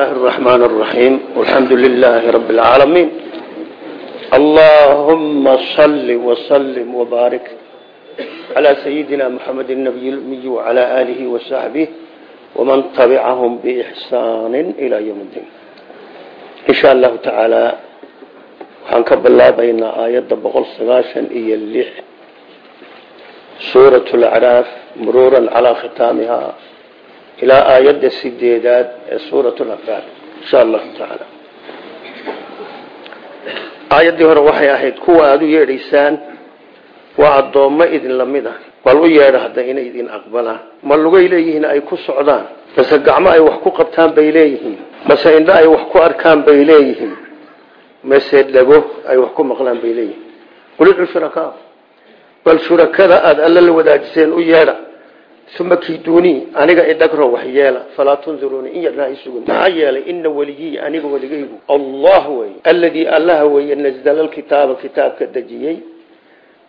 الله الرحمن الرحيم والحمد لله رب العالمين اللهم صل وسلم وبارك على سيدنا محمد النبي الأمي وعلى آله وصحبه ومن تبعهم بإحسان إلى يوم الدين إن شاء الله تعالى وحنكب الله بين آيات بقول سغاشا إيا اللح سورة الأعراف مرورا على ختامها ilaa aayadda sideedaad ee suurat afaal insha allahu tacaala. Aayaddii hore waxay ahayd kuwa aada u yeedhaysaan waa addoommo idin la mid a ah. bal u yeedha hadda inay idin aqbalaan. Ma lugay leeyihiin ay ku socdaan? Mase gacmo ay wax ku qabtaan bay leeyihiin? Mase indho ay wax ku arkaan bay leeyihiin? Mase dhago ay wax ku maqlaan bay leeyihiin? Bal shurakada aada alla la wadaajiseen uma kiiduunii aniga idhagro wax yeela falaa tundiruuni in yarna hay sugin maxaa yeelay ina weligii aniga weligaygu allah wey aladii allaha weeye nasdala lkitaaba kitaabka dejiyey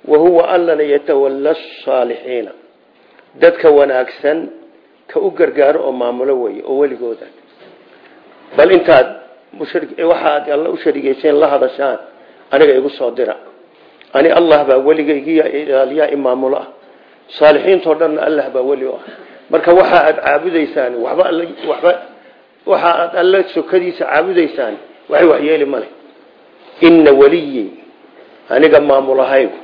wa huwa allana yatawala saalixiina dadka wanaagsan ka u gargaaro oo maamulo weeye oo weligooda bal intaad waxaad alla u sharigeyseen la hadashaan aniga igu soo dira ani allah baa weligaygiya ilaaliyaa imaamulo ah saalixiintao dhanna allah baa weli u ah. Marka waxa aad caabudaysaan waba waba waxa aad alla sokadiisa caabudaysaan waxay waxyeeli male ina weliyi aniga maamulahaygu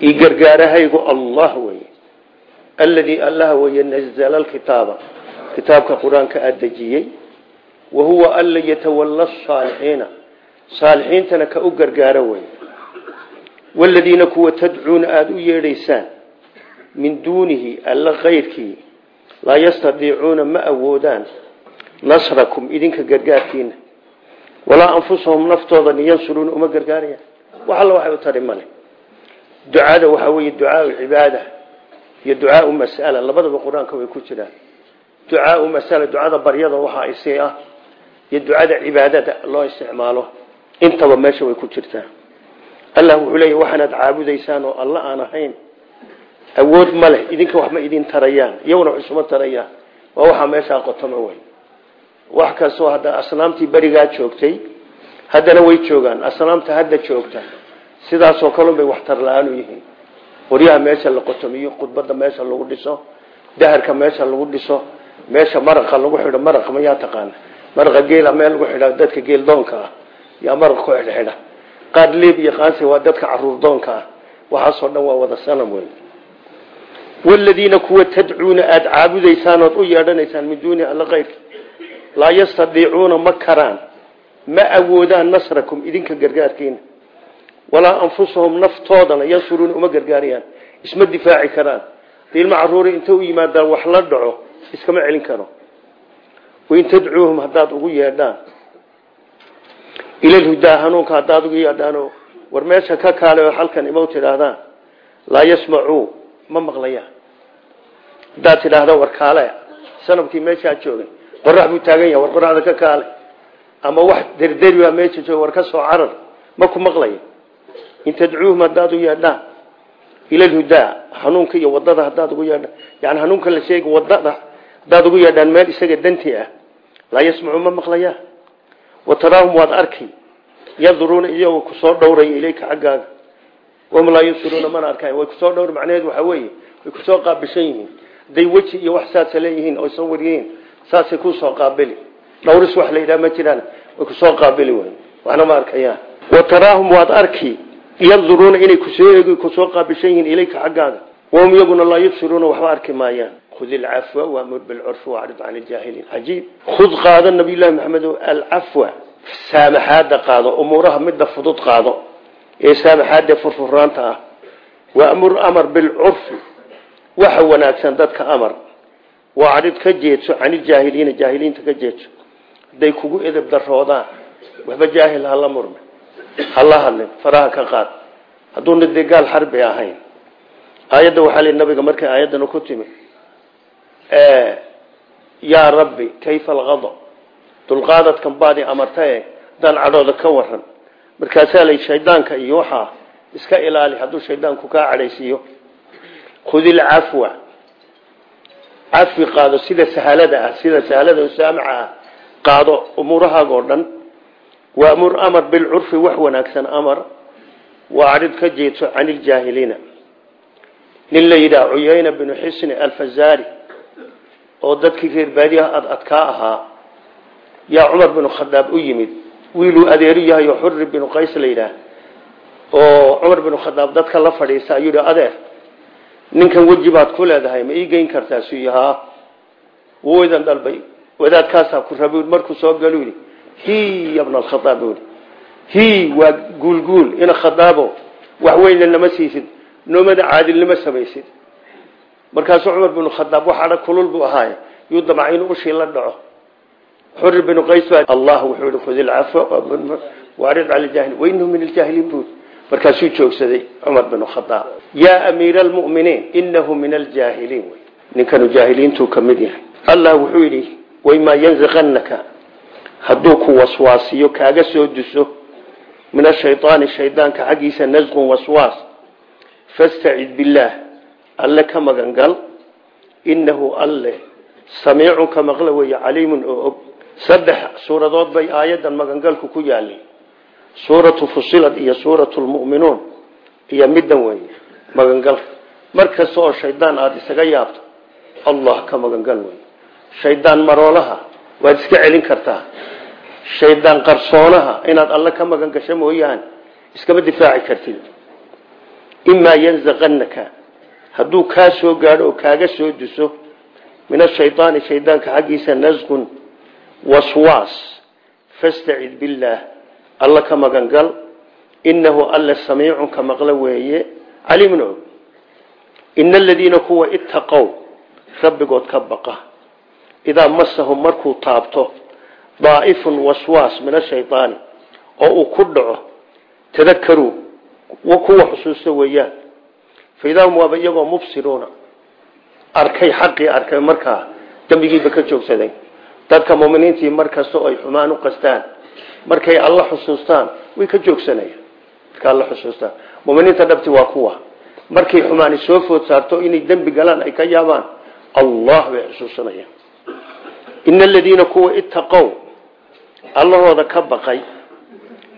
io gargaarahaygu allah wey aladii allah weye nazla lkitaaba kitaabka qur'aanka aad dejiyey wa huwa alla yatawala saalixiina saalixiintana ka u gargaaro wey waladiina kuwa tadcuuna aada u yeedhaysaan min duunihi alla kayrkii laa yastadiicuuna ma awoodaan nasrakum idinka gargaarkiina walaa anfusahum naftoodan yansuruuna uma gargaarayaan. Wax alla waxay u tari male. Ducada waxaa weeye ducaau cibaada iyo ducaau mas'ala. Labadaba qur'aanka way ku jiraan. Ducaau masala ducada baryada waxaa isii ah iyo ducada cibaadada loo isticmaalo. Intaba meesha way awood ma leh idinka wax ma idin tarayaan iyaguna wax isuma tarayaan. Waa waxaa meeshaa qotoma wey wax kastoo hadda asnaamtii berigaa joogtay haddana way joogaan. Asnaamta hadda joogta sidaasoo kalun bay wax tar la'aanu yihiin. Qoryaha meesha la qotomiyo khudbada meesha lagu dhiso daharka meesha lagu dhiso meesha maraqa lagu xidho maraqa mayaa taqaana maraqa geela meel lagu xidha dadka geel doonka ah yaa ku xidhxidha. Qaar leeb iyo waa dadka carruur doonka ah. Waxaasoo dhan waa wada sanam waladiina kuwa tadcuuna aada caabudaysaan ood u yeedhanaysaan min duuni alla kayrka laa yastadiicuuna ma karaan ma awoodaan nasrakum idinka gargaarkiina walaa anfusahum naftoodana yansuruuna uma gargaarayaan isma difaaci karaan ilma caruuri inta u yimaadaan wax la dhaco iskama celin karo wain tadcuuhum haddaad ugu yeedhaan ilalhudaa hanuunka haddaad ugu yeedhaano war meesha ka kaale oo halkan laa ma maqlayaan haddaad tidhaahda war kaale sanabkii meeshaa joogay qorax buu taagan yahay war qoraxda ka kaale. Ama wax derderi baa meesha jooga war ka soo carar ma ku maqlaya. In tadcuuhum haddaad u yeedhaan ilalhudaa hanuunka iyo waddada haddaad ugu yeedhaan yani hanuunka la sheega waddada haddaad ugu yeedhaan meel isaga danti ah laa yasmacuu ma maqlayaan wa taraahum waad arki. Yanduruuna iyagoo ku soo dhowraya ilayka xaggaaga wahum laa yansuruuna mana arkaan. Way ku soo dhowr macnaheedu waxaa weeye. Way ku soo qaabishan yihiin. Hadday weji iyo wax saasa leeyihiin oy soo waryihiin saasay ku soo qaabili. Dhowris wax la ma jiraan. Way ku soo qaabili wey waxna ma arkayaan wa taraahum waad arki yanduruuna inay ku soo eegi ku soo qaabishan yihiin ilayka xaggaaga. Wahum iyaguna laa yubsiruuna waxba arki maayaan. Khud ilcafwa waamur bilcurfi wacrid can iljaahiliin cajiib. Khud qaado nabiyullahi maxamed alcafwa saamaxaada qaado umuuraha midda fudud qaado ee saamaxaadee furfuraanta ah. Waamur amar bilcurfi waxa wanaagsan dadka amar. Wacrid ka jeedso canijaahiliina jaahiliinta ka jeedso. Hadday kugu edeb daroodaan waxba jaahil hala murme. Hala hadlin faraha ka qaad. Hadduuna dee gaal xarbi ahayn. Aayadda waxaa li nabiga markay aayaddana ku timi yaa rabbi kayfa alqada dulqaadadkan baadi amartae haddaan cadhooda ka waran markaasaa lay shaydaanka iyo waxaa iska ilaali hadduu shaydaanku kaa cadhaysiiyo. Khud ilcafwa cafi qaado sida sahalada ah sida sahalada saamaca ah qaado umuurahaaga oo dhan. Waamur amar bilcurfi wax wanaagsan amar. Waacrid ka jeedso can iljaahiliina nin la yidhaha cuyayna binu xisni alfazaari oo dadkii reer baadiyaha ad adkaa ahaa yaa cumar binu khadaab u yimid wiiluu adeeru yahay oo xuri binu qays la yidhaah oo cumar binu khadaab dadka la fadhiista ayuu yidhi adeer ninkan weji baad ku leedahay ma ii geyn kartaa? Suu yahaa wuu idan dalbay. Wadaadkaasaa ku rabi markuu soo galu yidhi hi yabna alkhadaab yidhi. Hi waa guulguul ina khadaabo wax weynna nama siisid noomada caadilnimo samaysid markaasuu cumar binu khadaab wax adha kulul buu ahaaye yuu damca inuu ushii la dhaco xuri binu qays allah wuxuu yihi khudi lcafwa waarid cala ljahili wainahu min aljaahiliin buu markaasuu joogsaday cumar binu khadaab yaa amiira almu'miniin inahu min aljaahiliin. Wy ninkanu jaahiliintuu ka mid yahay. Allah wuxuu yidhi waymaa yanziqannaka? Hadduu ku waswaasiyo kaaga soo duso min ashaydaani shaydaanka xaggiisa nasqun waswaas fastacid billaah alle ka magan gal innahu alle samiicun ka maqla weeye caliimun oo og saddex suuradood bay aayaddan magangalku ku yaalay suuratu fusilad iyo suuratu lmu'minuun iyo middan weeye magangalka mar kasta oo shaydaan aada isaga yaabto allah ka magangal wey shaydaan maroolaha waad iska celin kartaa. Shaydaan qarsoonaha inaad alle ka magan gasho mooyaane iskama difaaci kartid. Imaa yanzaqannaka hadduu kaa soo gaadho oo kaaga soo duso min waswaas. Fastacid billaah alla ka magan gal innahu alle samiicun ka maqlo weeye. Caliimun og ina aladiina kuwa ittaqow rabbigood ka baqa. Idaa masahum markuu taabto daa'ifun waswaas min ashaydaani oo uu ku dhaco tadakaruu kuwa xusuusta weeyaan. Faidaahum waaba iyagoo mubsiruuna. Arkay xaqii arkay markaa dembigiiba ka joogsaday dadka muminiintii mar kastao ay xumaan u qastaan markay alla xusuustaan way ka joogsanayaan. Marka alla xusuustaan. Muminiinta dhabti waa kuwa. Markay xumaani soo food saarto inay dembi galaan ay ka yaabaan allah bay xusuusanayaan. Ina aladiina kuwa ittaqow allahooda ka baqay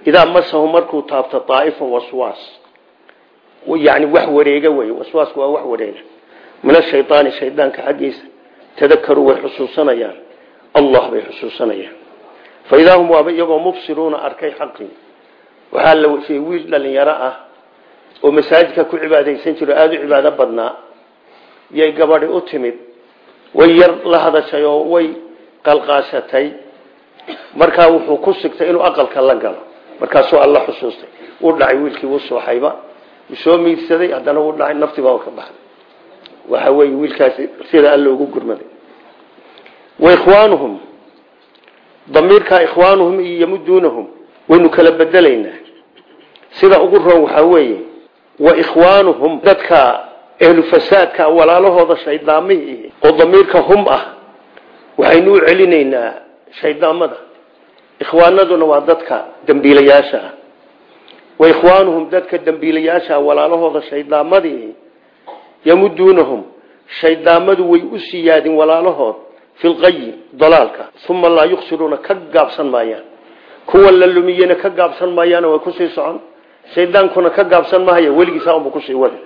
idaa masahum markuu taabto daa'ifun waswaas. Yani wax wareega wey waswaasku waa wax wareega. Min ashaydaani shaydaanka xaggiisa tadakaruu way xusuusanayaan allah bay xusuusanayaan faidaa hum waaba iyagoo mubsiruuna arkay xaqii waxaa la wefiyey wiil dhalinyaro ah oo masaajidka ku cibaadaysan jiro aada u cibaado badnaa yay gabadhi u timid way yar la hadashay oo way qalqaashatay. Markaa wuxuu ku sigtay inuu aqalka la galo. Markaasuu alla xusuustay. Uu dhacay wiilkii wuu sooxayba wuu soo miidsaday haddana wuu dhacay naftiibaa ka baxday. Waxa weeye wiilkaasi sida alla ugu gurmaday waikhwaanuhum damiirkaa ikhwaanuhum iyo yamuduunahum waynu kala bedelaynaa sida ugu roon waxaa weeye wa ikhwaanuhum dadka ehlu fasaadka walaalahooda shaydaamihii oo damiirka hum ah waxaynu u celinaynaa shaydaamada ikhwaanaduna waa dadka dembiilayaasha ah wa ikhwaanuhum dadka dembiilayaasha walaalahooda shaydaamadii yamuduunahum shaydaamadu way u siyaadin walaalahood fi lqayi dalaalka uma laa yuqsiruuna ka gaabsan maayaan kuwa la lumiyena ka gaabsan maayaan way ku sii socon shaydaankuna ka gaabsan mahaya weligiisa unba ku sii wada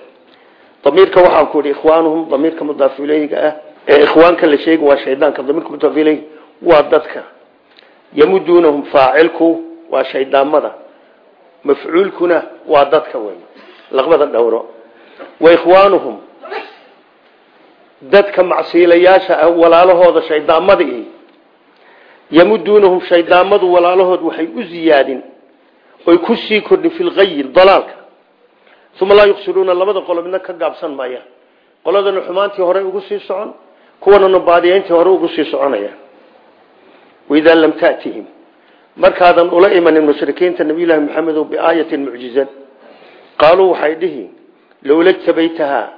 damiirka waxaan ku ihi ikhwaanuhum damiirka mudaaf ileyga ah ee ikhwaanka la sheegi waa shaydaanka damiirka mudaaf ileyga waa dadka yamuduunahum faacilku waa shaydaamada mafcuulkuna waa dadka wey laqbada dhowro wa ikhwaanuhum dadka macsiilayaasha ah walaalahooda shaydaamadii yamuduunahum shaydaamadu walaalahood waxay u ziyaadin oy ku sii kordhin fi lqayi dalaalka. Uma laa yuqsiruuna labada qolo ka gaabsan maayaan qoladana xumaantii hore ugu sii socon kuwanana baadiyayntii hore ugu sii soconaya. Waidaa lam tatihim. Markaadan ula imanin mushrikiinta nabiylahi maxamedo biaayatin mucjizad qaaluu waxay dhihi lowla tabaytahaa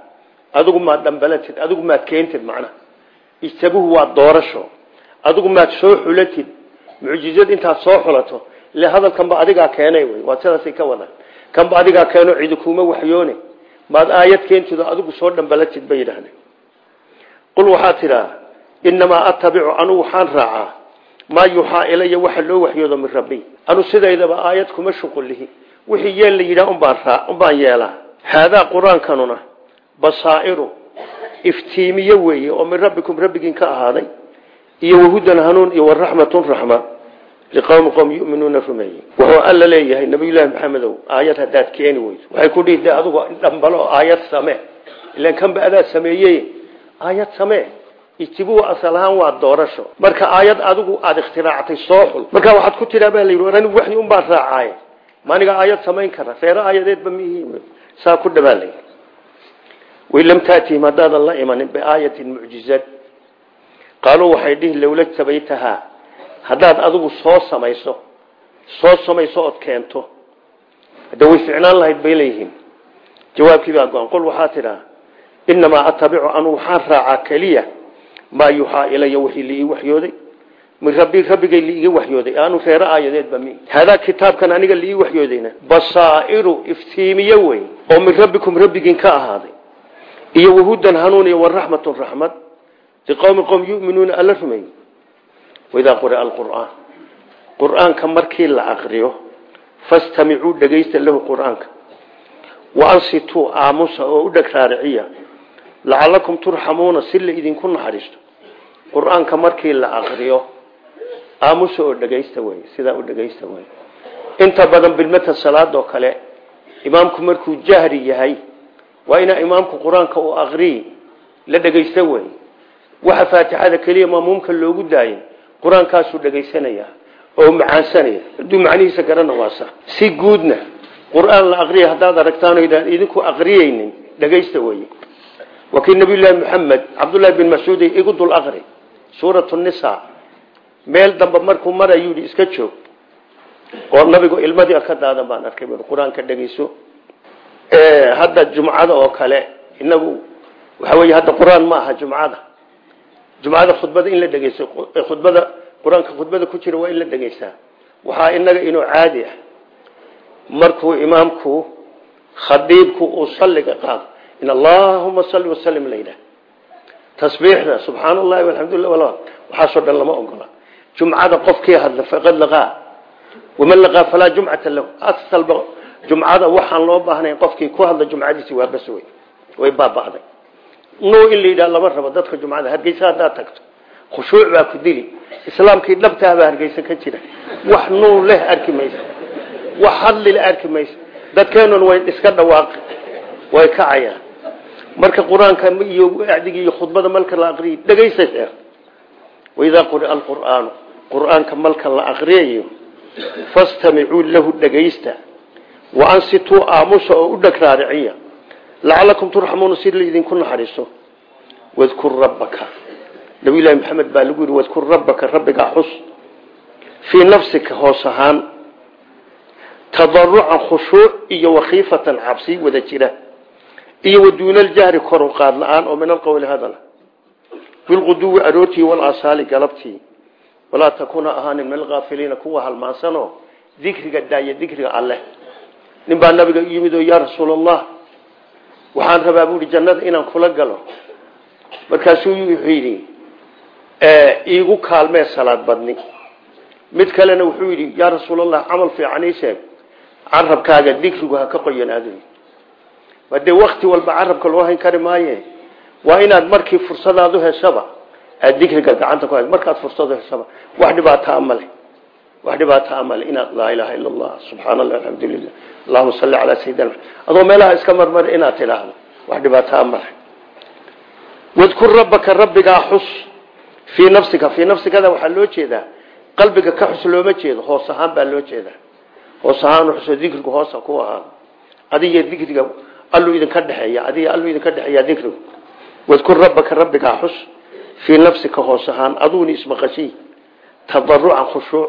adigu maad dhambalatid adigu maad keentid macnaha ijtabuhu waa doorasho. Adigu maad soo xulatid. Mucjizad intaad soo xulato. Ile hadalkanba adigaa keenay wy waa sidaasay ka wadaan. Kanba adigaa keeno cidi kuma waxyoone. Maad aayad keentido adigu soo dhambalatid bay yidhaahdeen. Qul waxaad tidhaa inamaa atabicu anugu waxaan raacaa. Maa yuuxaa ilaya waxa loo waxyoodo min rabbi. Anu sidaydaba aayad kuma shuqullihi wixii yeel la yidhaha unbaan yeelaa. Haadaa qur'aankanuna basaa'iru iftiimiye weeye oo min rabbikum rabbigiin ka ahaaday iyo wahudan hanuun iyo waraxmatun raxma liqowmi qowm yuminuuna rumeeye wuxuu alla leeyahay nabiyullaahi maxamedow aayad haddaad keeni weyso. Waxay ku dhihi de adugu dhambalo aayad samee. Ilan kanba adaad sameeyey? Aayad samee. Ijtibuhu asal ahaan waa doorasho. Marka aayad adigu aada ikhtiraactay soo xul marka waxaad ku tidhaa baa la yidhi war anigu waxyi un baan raacaaye ma aniga aayad samayn kara reero aayadeedba mihi saa ku dhabaalay wain lam taatihim haddaadan la imanin biaayatin mucjizad qaaluu waxay dhihi lowla tabaytahaa haddaad adigu soo samayso soo samayso ood keento. Hadda way ficnaan lahayd bay leeyihiin. Jawaabkii baa go-an qol waxaa tidhaa inamaa atabicu anu waxaan raacaa keliya maa yuuxaa ilaya wixii liii waxyooday. Min rabbi rabbigay liiga waxyooday. Aanu reero aayadeedba mi haadaa kitaabkan aniga liii waxyoodayna basaa'iru iftiimiye wey oo min rabbikum rabbigiin ka ahaaday iyo wahudan hanuun iyo waraxmatun raxmad. Liqowmi qowm yuminuuna alla rumeey waidaa quria alqur'aan. Qur'aanka markii la aqriyo fastamicuu dhegaysta lahu qur'aanka. Waansituu aamusa oo u dheg raariciya. Lacalakum turxamuuna si la idinku qur'aanka markii la aqriyo aamusa oo dhegaysta wey sidaa u dhegaysta wey inta badan bilmata salaadoo kale imaamku markuu jahri yahay waa inaa imaamku qur'aanka uu aqriyi la dhegaysta wey waxa faatixada keliya maamuumka loogu daayay qur'aankaasuu dhegaysanaya oo macaansanaya hadduu macnihiisa garana waasa si guudna qur'aan la aqriya haddaad aragtaan idaan idinku aqriyeynin dhegaysta weye waa kii nabiyullaahi maxamed cabdullaahi bin mascuud igu dul aqri suuratu nisa meel dambe markuu marayuu iska joog. Oo nabigu ilmadii ka daadan baan arkay qur'aanka hadda jumcada oo kale inagu waxa wey hadda qur'aan ma aha jumcada. Jumcada khudbada in la dhegeysto khudbada qur'aanka khudbada ku jira waa in la dhegeystaa waxaa inaga inuu caadi ah. Markuu imaamku khadiibku uu salliga qaado in allahuma salli wasalim layidhah tasbiixda subxaan allahi walxamdulilah wala waxaasoo dhan lama ogola. Jumcada qofkii hadla faqad laqaa waman laqaa falaa jumcata lahu. Asalba jumcada waxaan loo baahnayn qofkii ku hadla jumcadiisi waa bas wey way baaba'day. Nuu in la yidhaha lama rabo dadka jumcada hargeysa haddaad tagto. Khushuuc baa ku dili. Islaamkii dhabtaabaa hargeysa ka jira. Wax nuu leh arki maysa wax hadlila arki maysa dadkeenun way iska dhawaaqi. Way kacayaan. Marka qur'aanka iyo acdigi iyo khudbada malka la aqriyo dhegaysa sheekh waidaa quria alqur'aanu qur'aanka malka la aqriyayo fastamicuu lahu dhegaysta waansituu aamusa oo u dheg raariciya lacalakum turxamuuna si laydinku naxariiso. Wadkur rabbaka. Nabiyullaahi maxamed baa lagu yidhi wadkur rabbaka rabbigaa xus. Fii nafsika hoos ahaan. Tadarucan khushuuc iyo wakiifatan cabsi wada jira. Iyo waduuna aljahri kor u qaad la'aan oo min alqowli hadal. Bilquduwi aroortii walasaali galabtii. Walaa takuna ahaanin min alkaafiliina kuwa halmaansanoo. Dikriga daaya dikriga alleh nin baa nabiga yimid oo yaa rasuul allah waxaan rabaa buuhi jannada inaan kula galo. Markaasuu wuxuu yidhi iigu kaalmee salaad badni. Mid kalena wuxuu yidhi yaa rasuul allah camal fiican ii sheeg carabkaaga dikrigu ha ka qoyan aadu hadee wakti walba carabka loo hayn kari maaye? Waa inaad markii fursadaadu heshaba aad dikriga gacanta ku hay markaad fursadu heshaba wax dhibaataa male wax dhibaataa male inaad laa ilaaha ila allah subxaana allah alxamdulilah allahuma salli calaa sayidina adoo meelaha iska marmar inaad tidhaahdo wax dhibaataa male wadkur rabbaka rabbigaa xus fii nafsika. Fii nafsikada waxaa loo jeedaa qalbiga ka xus looma jeedo hoos ahaan baa loo jeedaa. Hoos ahaan xuso dikrigu hoosa ku ahaado adiga dikriga alluu idinka dhexeeya adiga alluu idinka dhexeeya dikrigu wadkur rabbaka rabbigaa xus fii nafsika hoos ahaan aduuna ismaqashii tadarucan khushuuc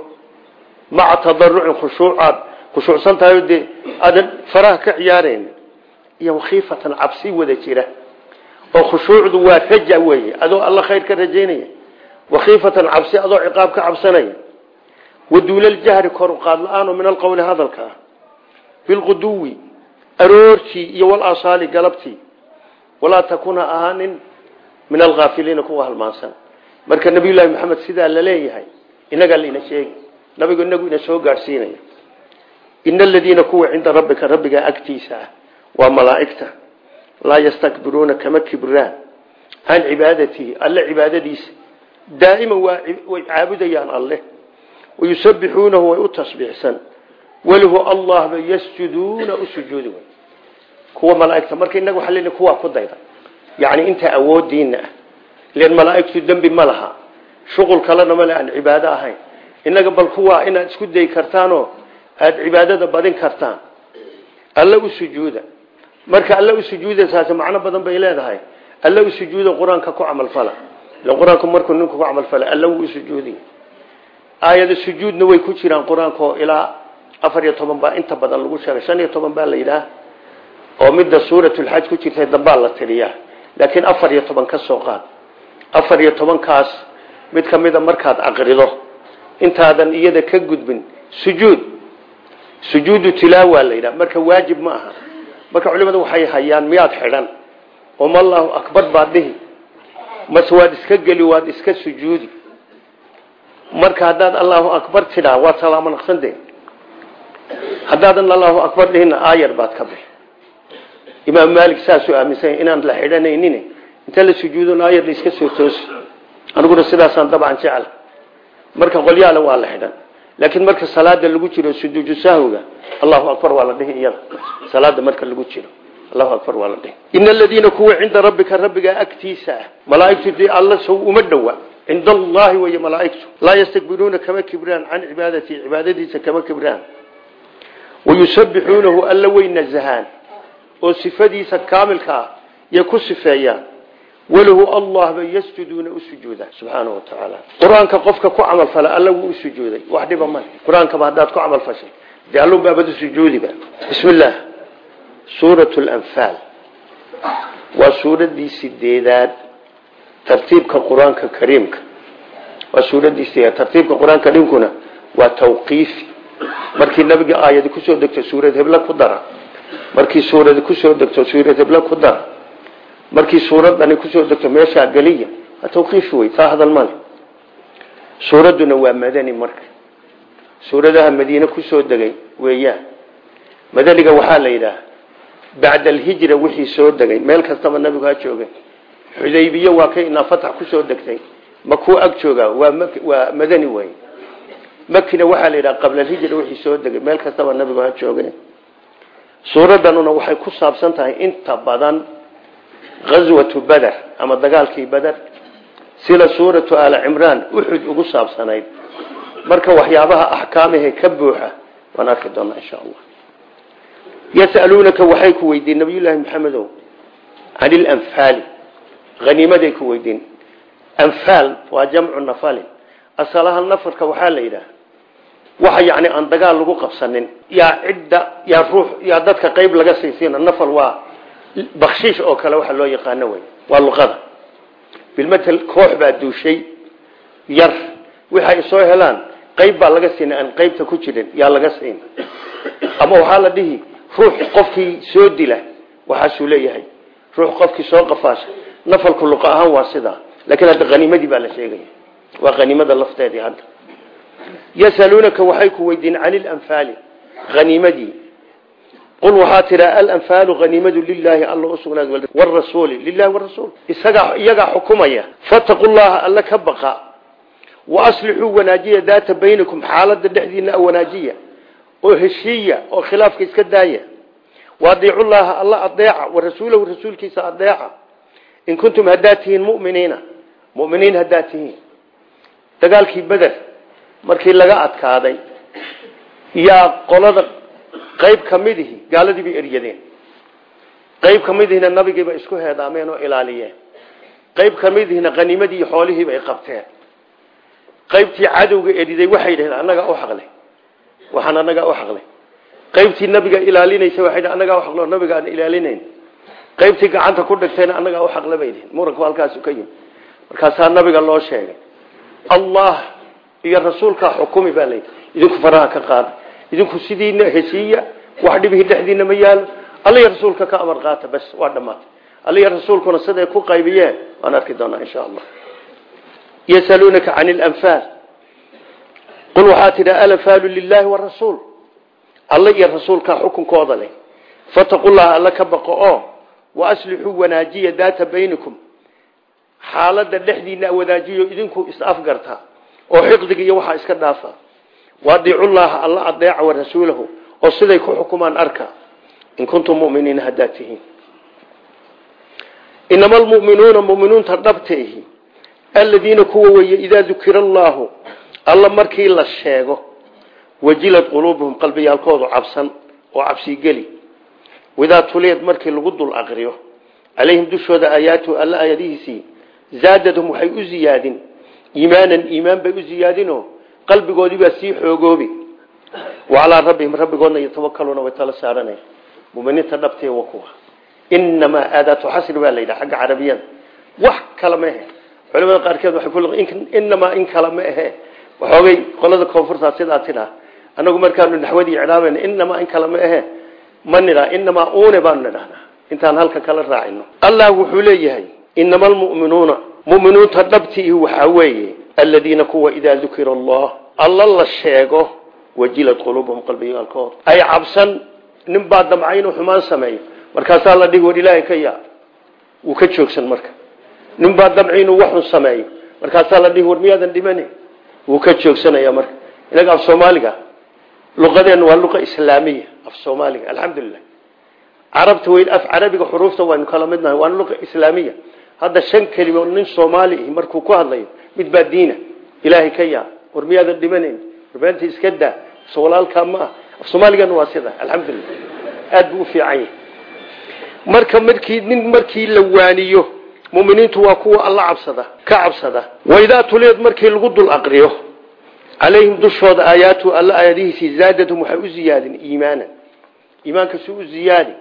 maca tadarucin khushuucaad khushuucsan tahay dee aadan faraha ka ciyaareen iyo wakiifatan cabsi wada jira oo khushuucdu waa raja weeye adoo alla khayr ka rajaynaya wakiifatan cabsi adoo ciqaab ka cabsanaya waduulaljahri kor qaad la'aan min alqowli hadalka ah bilquduwi aroortii iyo walasaali galabtii walaa takuna ahaanin min alkaafiliina kuwa halmaansan marka nabiyullaahi maxamed sidaa la leeyahay inagaa laina sheegi nabigu inagu ina soo gaadhsiinaya. Ina aladiina kuwa cinda rabbika rabbigaa agtiisa ah waa malaa'igta. Laa kama kibraan. Can cibaadatihi alle cibaadadiisa. Daa'iman way caabudayaan alleh wayusabixuunahu way u tasbiixsan. Walahu allah bay yasjuduuna u sujuudi kuwa malaaigta marka inaga waxa kuwa ku dayda. Yaani inta awoodiina ah. Leen malaa'igtu dambi ma laha. Shughul kalena ma laha cibaado ahayn inaga bal kuwa inaad isku day kartaan oo aad cibaadada badin kartaan. Alla u sujuuda. Marka alla u sujuuda saas macna badan bay leedahay. Alla u sujuuda quraanka ku amal fala. La quraanku markuu ninku ku amal fala alla u sujuudi. Aayada sujuudna way ku jiraan quraanka ilaa 14 baa inta badan lagu sheegay. 15 baa la yiraahdaa oo midda suuratul hajj ku jirtay dambaa la tiriyaa. Laakiin 14 ka soo qaad. 14 kaas mid kamida markaad aqrido intaadan iyada ka gudbin. Sujuud. Sujuudu tilaawa la yiraahdaa marka waajib ma aha. Marka culimadu waxay hayaan miyaad xidhan? Oo allahu akbar baad dhihi. Mas waad iska geli waad iska sujuudi. Marka haddaad allahu akbar tidhaa waad salaamo naqsante haddaadan allahu akbar dhihina aayar baad ka bixi. Imaam maalik saasuu aaminsan inaan la xidhanaynin. Inta la sujuudon aayar la iska soo toosi. Aniguna sidaasaan dabcan jecel marka qolyaale waa la xidhan. Laakiin marka salaada lagu jiro sujuudu sahwiga allahu akbar waa la dhihi iyada. Salaada marka lagu jiro allahu akbar waa la dhihi. Ina aladiina kuwa cinda rabbika rabbigaa agtiisa ah. Malaaigtu dee alla sow uma dhowa cinda allahi wey malaaigtu. Laa yastakbiruuna kama kibraan can cibaadatii cibaadadiisa kama kibraan. Wayusabixuunahu alla way nazahaan. Oo sifadiisa kaamilka ah yay ku sifeeyaan walahu allah bay yasjuduuna u sujuudaan subxaanahu wa tacaala qur'aanka qofka ku camal fala alla wuu u sujuuday. Wax dhiba male qur'aankaba haddaad ku camal fashay. Dee allun baabadu sujuudiba bismi illaah suurat lanfaal waa suuraddii sideedaad tartiibka qur'aanka kariimka. Waa suuraddii sideedaad tartiibka qur'aanka kariimkuna waa tawqiifi markii nabiga aayadi ku soo degto suurad hebla ku dara. Markii suuradi ku soo degto suurad hebla ku dara markii suuradani ku soo degto meeshaa geliya waa tawqiifi wey taa hadal male suuradduna waa madani marka. Suuradaha madiine ku soo degay weeyaan. Madaniga waxaa la yidhaah bacda alhijra wixii soo degay. Meel kastaba nabigu ha joogay xudaybiye waa kay inaa fatax ku soo degtay. Makuu ag joogaa? Waa madani wey makina waxaa la yidhaha qabla alhijra wixii soo degay. Meel kastaba nabigu ha joogay suuraddanuna waxay ku saabsan tahay inta badan ghaswatu bader ama dagaalkii bader sida suuratu aali cimraan uxud ugu saabsanayd. Marka waxyaabaha axkaamahe ka buuxa waan arki doonaa insha allah. Yasaluunaka waxay ku weydiin nabiyullaahi maxamedow can ilanfaali haniimaday ku weydiin. Anfaal waa jamcu nafalin asalaha nafarka waxaa la yidhaah waxa yani aan dagaal lagu qabsanin. Yaa cidda yaa ruux yaa dadka qayb laga siisiina nafal waa bakshiish oo kale waxa loo yaqaano wey waa luqada. Bilmatel koox baa duushay yar. Waxay soo helaan qayb baa laga siina aan qaybta ku jirin yaa laga siin. Ama waxaa la dhihi ruux qofkii soo dila waxaasuu leeyahay. Ruux qofkii soo qafaasha nafalku luqa ahaan waa sidaa laakiin hadda haniimadii baa la sheegaya. Waa haniimada lafteedii hadda. Yasaluunaka waxay ku weydiin qul waxaa tiraa alanfaalu haniimadu lilaahi alla usugnaad warasuuli lilahi warasuul isagaa iyagaa xukumaya fataqu llaha alla ka baqa wa aslixuu wanaajiya daata baynakum xaalada dhexdiina wanaajiya oo heshiiya oo khilaafka iska daaya waadiicu llaha alla adeeca warasuulahu rasuulkiisa adeeca in kuntum haddaad tihiin muminiina muminiin haddaad tihiin dagaalkii beder markii laga adkaaday yaa qolada qayb ka midihi gaaladii bay eryadeen qayb ka midihina nabigiiba isku heedaameen oo ilaaliyeen. Qayb ka midihina haniimadii iyo xoolihiiba qabteen. Qaybtii cadowga eriday waxay dhaheen annagaa u xaqlay waxaan annagaa u xaqlay qaybtii nabiga ilaalinaysa waxay dhaheen annagaa u xaqlo nabiga aan ilaalinayn. Qaybtii gacanta ku dhigtayna annagaa u xaqla bay dhaheen muranku halkaasu ka yimi markaasaa nabiga loo sheegay allah iyo rasuulkaa xukumi baa layidhi idinku faraha ka qaada idinku sidiina heshiiya wax dhibihii dhexdiina ma yaalo alla iyo rasuulka ka amar qaata bas waa dhammaatay alla iyo rasuulkuna siday ku qaybiyeen waan arki doonaa insha allah. Yasaluunaka can ilanfaal qul waxaa tidhi alafaalu lilaahi warasuul alla iyo rasuulkaa xukunkooda leh. Fataqullaha alla ka baqo oo wa aslixuu wanaajiya daata baynikum. Xaalada dhexdiina wadaajiyo idinku is-afgarta oo xiqdiga iyo waxaa iska dhaafa waadiicullaha alla adeeca wa rasuulahu oo siday ku xukumaan arka in kuntum muminiina haddaad tihiin. Inama almu'minuuna mu'minuunta dhabtaihi aladiina kuwa weeye idaa dukira allaahu alla markii la sheego wajilad quluubuhum qalbiyaalkoodu cabsan oo cabsigeli widaa tuliyad markii lagu dul aqriyo calayhim dushooda aayaatu alla aayadihiisii zaadadhum waxay u ziyaadin iimaanan iimaan bay u ziyaadinoo qalbigoodii baa sii xoogoobi. Wa calaa rabbihim rabbigoodna yatawakaluuna way tala saaranaya muminiinta dhabtee wa kuwa. Inamaa aadaatu xasri baa la yidhaha xagga carabiyada wax kale ma ahe. Culamada qaarkeed waxay ku inamaa in kale ma ahe. Waxoogay qolada koonfurtaa sidaa tidhaa anagu markaanu naxwadii icraabayna inamaa in kale ma ahe. Ma nidhaa inamaa une baanu nidhahnaa intaan halka kala raacino. Allah wuxuu leeyahay inama almu'minuuna mu'minuunta dhabtii waxaa weeye aladiina kuwa idaa dukira allah alla la sheego wajilad quluubuhum qalbiyaalkood ay cabsan nin baa damca inuu xumaan sameeyo. Markaasaa la dhihi war ilaahay ka yaa. Wuu ka joogsan marka. Nin baa damci inuu waxun sameeyo. Markaasaa la dhihi war miyaadan dhimani? Wuu ka joogsanaya marka. Inaga af soomaaliga luqadeenna waa luqa islaamiya af soomaaliga alxamdulilah carabta weyn af carabiga xuruufta waynu kala midnahay waana luqa islaamiya. Hadda shan kelimo nin soomaali markuu ku hadlayo mid baa diina. Ilaahay ka yaa. War dhimanayn? Warbeenta iska daa. So walaalkaa ma af soomaaligana waa sida. Alxamdulilah aada buu u marka markii nin markii la waaniyo muminiintu waa kuwa alla cabsada ka cabsada. Waidaa tuliyad markii lagu dul aqriyo calayhim dushooda aayaatu alla aayadihiisii zaadadhum waxay u ziyaadin iimaanan. Iimaankasu u ziyaadi.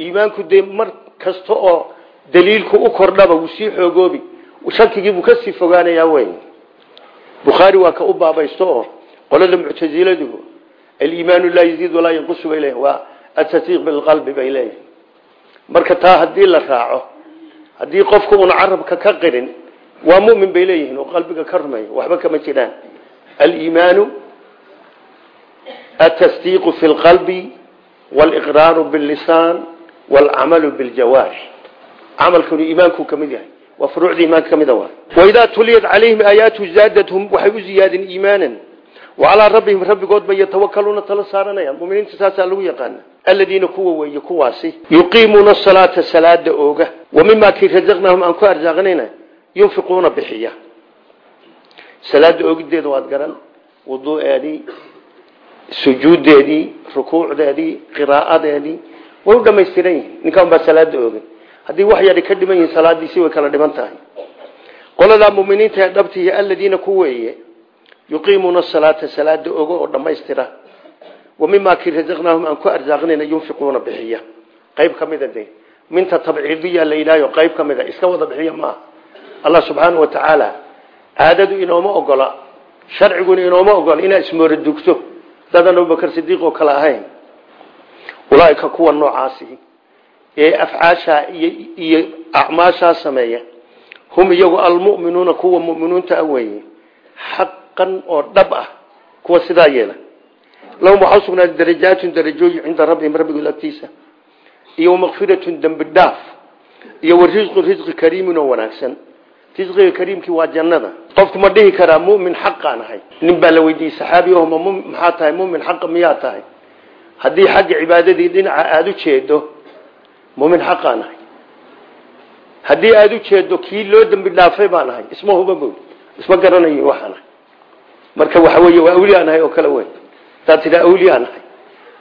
Iimaanku dee mar kasta oo daliilku u kordhaba wuu sii xoogoobi shakigiibuu ka sii fogaanayaa wey bukhaari waa ka u baabaysto oo qolada muctasiladu aliimaanu laa yaziid walaa yanqusu bay leeyihiin waa atasiiq bilqalbi bay leeyihiin marka taa haddii la raaco haddii qofku una carabka ka qirin waa mumin bay leeyihiin oo qalbiga ka rumeeyo waxba kama jiraan. Aliimaanu atasdiiqu fi lqalbi waliqraaru billisaan walcamalu biljawaarix camalkanu iimaanku ka mid yahay waa furuucda iimaanka ka mid a waidaa tuliyat calayhim aayaatu zaadathum waxay u ziyaadin iimaanan. Wacalaa rabbihim rabbigood bay yatawakaluuna tala saaranayaan. Muminiinta saasaa lagu yaqaana aladiina kuwa weeye kuwaasi. Yuqiimuuna salaata salaada ooga. Wa mimaa kii rasaqnaahum aan ku arsaaqnayna yunfiquuna bixiya. Salaada oogideeda waad garan. Wuduueedii sujuudeedii rukuucdeedii qiraa'adeedii way u dhamaystiran yihiin ninkaan baa salaada oogay haddii wax yadhi ka dhiman yihiin salaadiisi way kala dhiman tahay. Qoladaa muminiinta ee dhabtihi aladiina ku weeye yuqiimuuna salaata salaada ogo oo dhammaystira. Wa mimaa kii aan ku arsaaqnayna yunfiquuna bixiya. Qayb ka mida de minta tabciidiya la yidhahyo qayb ka mida iska wada bixiya maaha allah subxaana wa tacaala caadadu inooma ogola sharciguna inooma ogola inaad ismoora dugto. Dadaan abubakar sidiiq oo kale ahayn. Ulaaika kuwa noocaasi ee afcaashaa iyo acmaashaa sameeya. Hum iyagu almu'minuuna kuwa mu'minuunta ah weeye. Oo dhab ah kuwa sidaa yeela. Lahum waxaa usugnaaday darajaatun darajooyin cinda rabbihim rabbigood agtiisa iyo wamakfiratun dembi dhaaf. Iyo wa risqun risqi kariimin oo wanaagsan. Risqiga kariimkii waa jannada. Qofku ma dhihi karaa mumin xaqaan ahay. Nin baa la weydiiyey saxaabi oh ma maxaa tahay mumin xaqa miyaa tahay? Haddii xagga cibaadadii dhinaca aada u jeedo mumin xaqaan ahay. Haddii aada u jeedo kii loo dembi dhaafay baan isma huba bod isma garanayo waxaan marka waxa wey waa awliyaan oo kale weyn. Hadaad tidaa awliyaan ahay.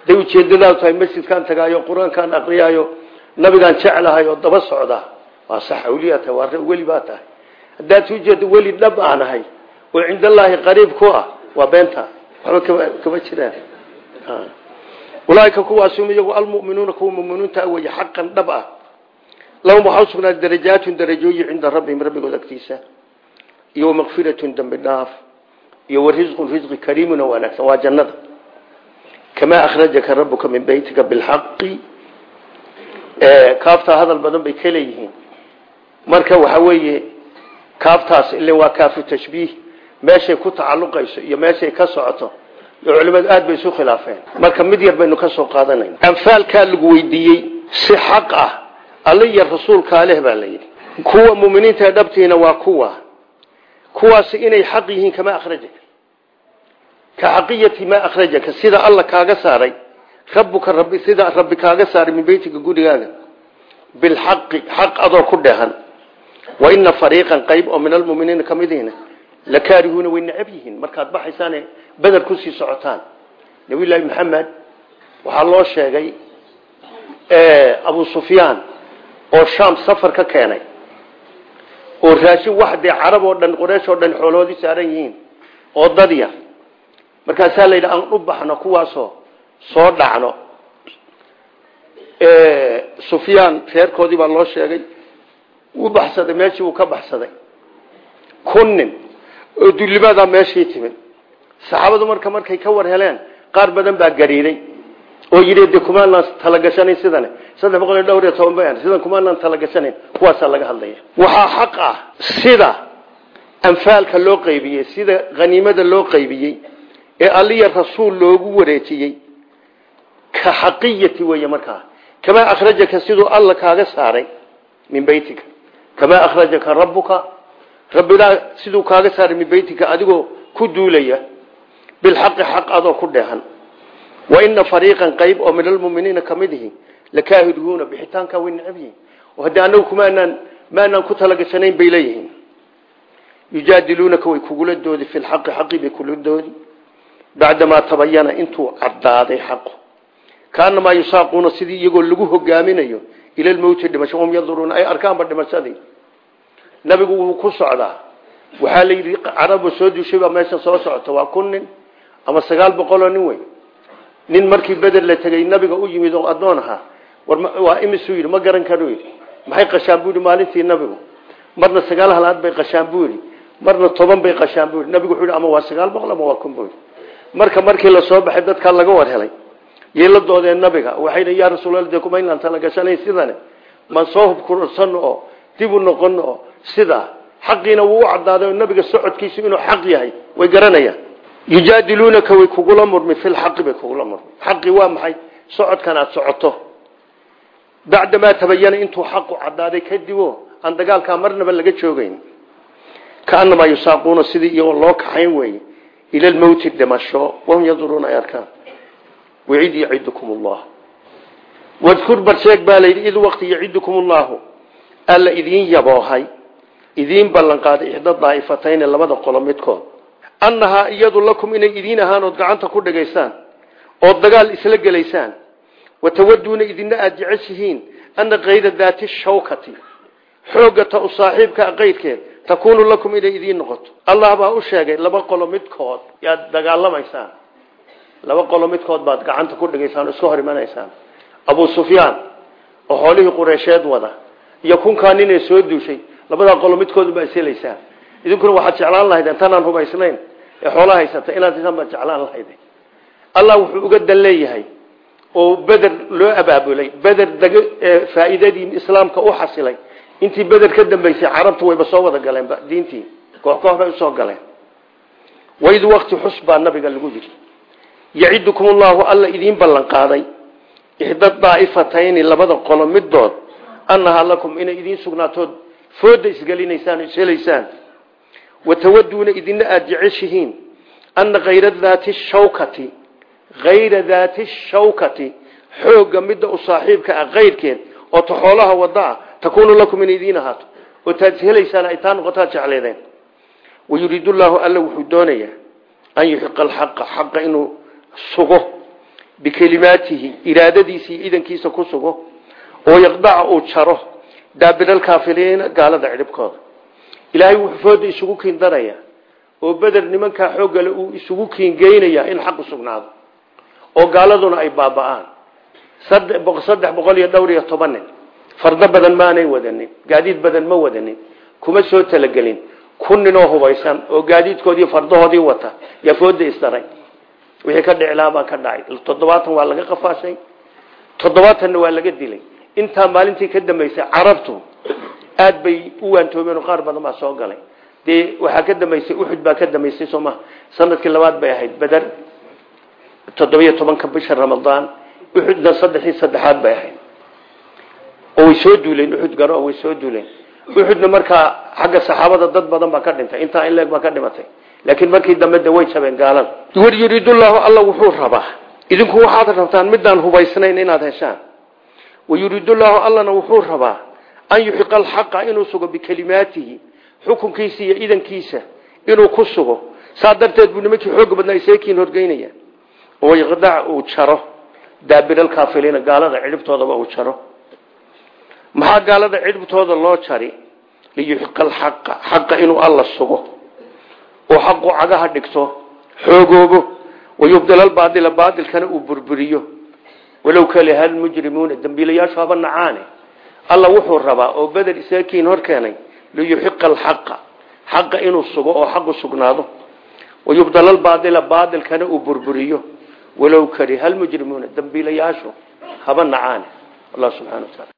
Haday ujeedadaadu tahay masjidkaan tagaayo qur'aankaan nabigaan jeclahay oo daba socdaa waa sax awliyaa tahay waa weli baa tahay. Haddaad ujeedo weli dhab aan oo cindallaahi qariib ku ah waa beenta. Waxba kama jiraan ulaaika kuwaasum iyagu almuminuuna kuwa muminiinta wey xaqan dhab ah. Lahum waxaa usugnaaday darajaatun darajooyin cinda rabbihim rabbigood agtiisa iyo wamakfiratun dembi dhaaf iyo warisqun risqi kariimun oo wanaagsan waa jannada. Kamaa akhrajaka rabuka min beytika bilxaqi. Kaaftaa hadal badan bay ka leeyihiin. Marka waxa weeye kaaftaas ile waa kaafu tashbiih. Meeshay ku tacalluqayso iyo meeshay ka socoto iyo culimmadu aad bay isu khilaafeen. Marka mid yar baynu ka soo qaadanayna anfaalkaa lagu weydiiyey si xaq ah alla iyo rasuulkaa leh baa la yidhi. Kuwa muminiinta dhabtiina waa kuwa. Kuwaasi inay xaq yihiin kama akhrajaka ka xaqiyati maa akhrajaka sida alla kaaga saaray. Rabbuka rabbi sida rabbi kaaga saaray min beytiga gurigaaga. Bilxaqi xaq adoo ku dheehan. Wa ina fariiqan qayb oo min almuminiina ka midiina la kaarihuuna way necab yihiin. Markaad baxaysaane beder ku sii socotaan. Nabiyullaahi maxamed waxaa loo sheegay abu sufyaan oo shaam safar ka keenay oo raashin wax dee carab oo dhan quraysh oo dhan xoolohoodii saaran yihiin oo dadya markaasaa la yidhi aan u baxno kuwaasoo soo dhacno. Sufyaan reerkoodii baa loo sheegay wuu baxsaday meeshii ka baxsaday. Kun nin oo dullimadaa meeshii timid saxaabadu marka markay ka war qaar badan baa gariiray oo yidhi de kumaanaan talagashanayn sidane? Saddex boqol iyo dhowr iyo toban ba sidan kumaanaan talagashanayn? Kuwaasaa laga hadlaya. Waxaa xaq ah sida anfaalka loo qaybiyey sida haniimada loo qaybiyey ee alliya rasuul loogu wareejiyey ka xaqiyati weeye markaa. Kamaa akhrajaka siduu alla kaaga saaray min beytika kamaa akhrajaka rabbuka? Rabbigaa siduu kaaga saaray min beytika adigoo ku duulaya bilxaqi xaq adoo ku dheehan wa ina fariiqan qayb oo min almuminiina ka mid ihi lakaahiruuna bixitaankaa way necab yihiin oo haddii anagu kumaanaan maanaan ku talagashanayn bay leeyihiin yujaadiluunaka way kugula doodi fi lxaqi xaqii bay kula doodi bacdamaa tabayana intuu caddaaday xaqu kaanamaa yusaaquuna sidii iyagoo lagu hogaaminayo ila lmowti dhimasho hum yanduruuna ay arkaanba dhimashadii nabigu wuu ku socdaa waxaa la yidhi caraba soo duushay baa meesha soo socota waa kun nin ama sagaal boqoloo nin wey. Nin markii beder la tegey nabiga u yimid oo addoon ahaa waa imisuu yidhi ma garan karo yidhi maxay qashaan buu maalintii nabigu. Marna sagaal halaad bay qashaan buu marna toban bay qashaan buu nabigu wuxuu yidhi ama waa sagaal boqol ama waa kun buu marka markii la soo baxay dadkaa laga war helay yay la doodeen nabiga. Waxay dhi yaa rasuulalla dee kuma inaan talagashanayn sidane maan soo hubkursano oo dib u noqono oo sidaa. Xaqiina wuu u cadaaday oo nabiga socodkiisu inuu xaq yahay. Way garanayaan yujaadiluunaka way kugula murmi fi lxaqi bay kugula murmi. Xaqi waa maxay? Socodkan aad socoto. Bacdamaa tabayana intuu xaqu cadaaday kadibo aan dagaalkaa marnaba laga joogayn. Kaanamaa yusaaquuna sidii iyagoo loo kaxayn weeye. Ila lmowti dhimasho wahum yanduruuna ay arkaan. Wacid yacidukum allah wadkur barsheeg baa layidhi id waqti yacidukum allahu alla idiin yaboohay idiin ballanqaaday ixda daa'ifatayne labada qolo midkood annahaa iyadu lakum inay idiin ahaan ood gacanta ku dhigaysaan ood dagaal isla gelaysaan watawaduuna idina aada jeceshihiin ana kayra daati shawkati xoogata u saaxiibka qaydkeed takuunu lakum inay idiin noqoto. Allah baa u sheegay laba qolo midkood yaad dagaalamaysaan laba qolo midkood baad gacanta ku dhigaysaan oo iska hor imanaysaan abu sufyaan oo xoolihii qureysheed wada iyo kunkaa ninee soo duushay labadaa qolo midkood baa ishelaysaan idinkuna waxaad jeclaan lahayd intaanaan rumaysnayn ee xoola haysata inaad isaan baad jeclaan lahayd allah wuxuu uga dan leeyahay oo beder loo abaabulay. Beder dag faa'iidadii islaamka u xasilay. Intii beder ka dambaysay carabtu wayba soo wada galeen diintii. Koox koox bay u soo galeen. Waid wakti xus baa nabiga lagu yidhi. Yacidukum allahu alla idiin ballan qaaday. Ixda daa'ifatayni labada qolo midood annahaa lakum inay idiin sugnaatood fooda isgelinaysaan o watawaduuna idina aada jeceshihiin ana kayra daati shawkati kayra daati shawkati xoogga midda u saaxiibka ah kayrkeed oo ta xoolaha wada ah takuunu lakum inay idiin ahaato oo taad ishelaysaan ay taa noqotaad jecleedeen wayuriid llaahu alla wuxuu doonayaa an yuxiqa alxaqa xaqa inuu sugo bikelimaatihi iraadadiisa iyo idankiisa ku sugo oo yaqdaca uu jaro daabiralkaafiriina gaalada cidhibkooda ilaahay wuxuu fooda isugu kiindaraya oo beder nimankaa xooggale uu isugu kiingeynaya in xaqu sugnaado oo gaaladuna ay baaba'aan. Saddex boqol iyo dhowr iyo toban nin fardo badan maanay wadanin gaadiid badan ma wadanin kuma soo talagelin. Kun ninoo hubaysan oo gaadiidkoodii fardahoodii wata yaa fooda isdaray wixii ka dhici lahaa baa ka dhacay. Toddobaatan waa laga qafaashay. Toddobaatanna waa laga dilay. Intaa maalintii ka dambaysay carabtu aad bay u waantoomeen oo qaar badan baa soo galay. Dee waxaa ka dambaysay uxud baa ka dambaysay soo maha sannadkii labaad bay ahayd beder toddobiyo tobanka bisha ramadaan uxudna saddexii saddexaad bay ahayd. Oo way soo duuleen uxud garo way soo duuleen. Uxudna markaa xagga saxaabada dad badan baa ka dhintay intaa in leeg baa ka dhimatay. Laakiin markii dambe de way jabeen gaalada war yuriidullahu alla wuxuu rabaa idinku waxaad rabtaan midaan hubaysnayn inaad heshaan. Wayuriidullahu allana wuxuu rabaa an yuxiqa alxaqa inuu sugo bikelimaatihi xukunkiisa iyo idankiisa inuu ku sugo. Saa darteed buu nimankii xooga badnaa seekiin horgeynaya oo yaqdac uu jaro daabiralkaafiliina gaalada cidhibtoodaba uu jaro maxaa gaalada cidhibtooda loo jari liyuxiqa alxaqa xaqa inuu alla sugo. Oo xaqu cagaha dhigto xoogoobo wayubdila albaadila baadilkana uu burburiyo. Walow kaliha lmujrimuuna dambiilayaashu haba nacaane alla wuxuu rabaa oo beder isaakiin hor keenay liyuxiqa alxaqa xaqa inuu sugo oo xaqu sugnaado. Wayubdala albaadila baadilkana uu burburiyo. Walow kariha lmujrimuuna dambiilayaashu haba nacaane allah subxana wa taala